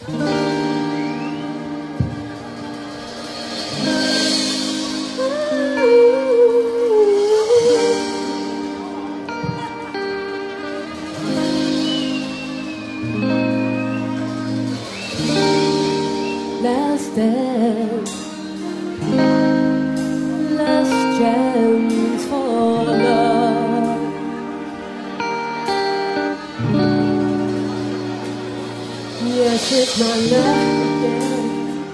Last dance, last chance. kiss my love again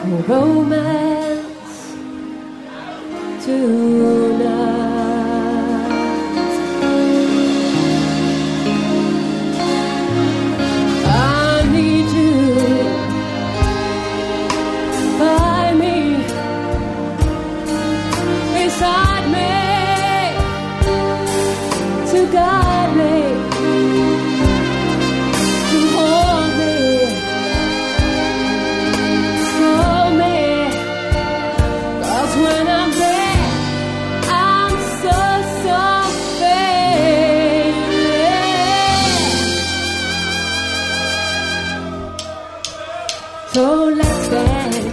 for romance To. So let's dance.